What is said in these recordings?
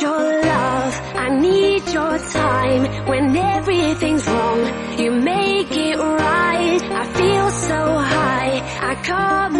your love, I need your time. When everything's wrong, you make it right. I feel so high, I come.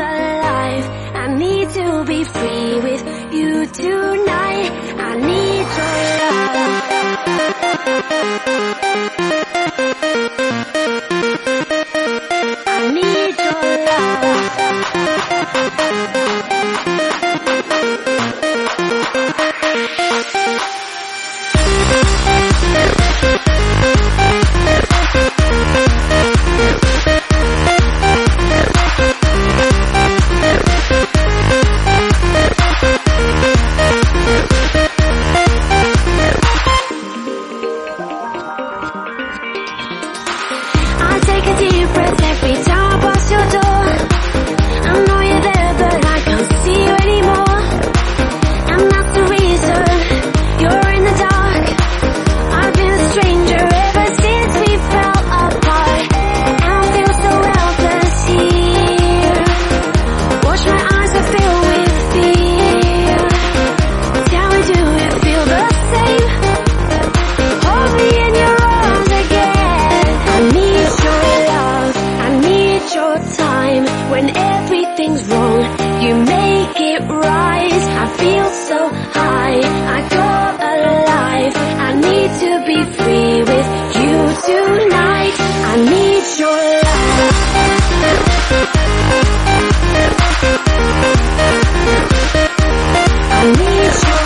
need you.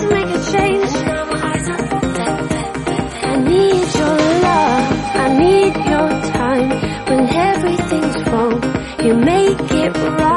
to make a change. I need your love, I need your time. When everything's wrong, you make it right.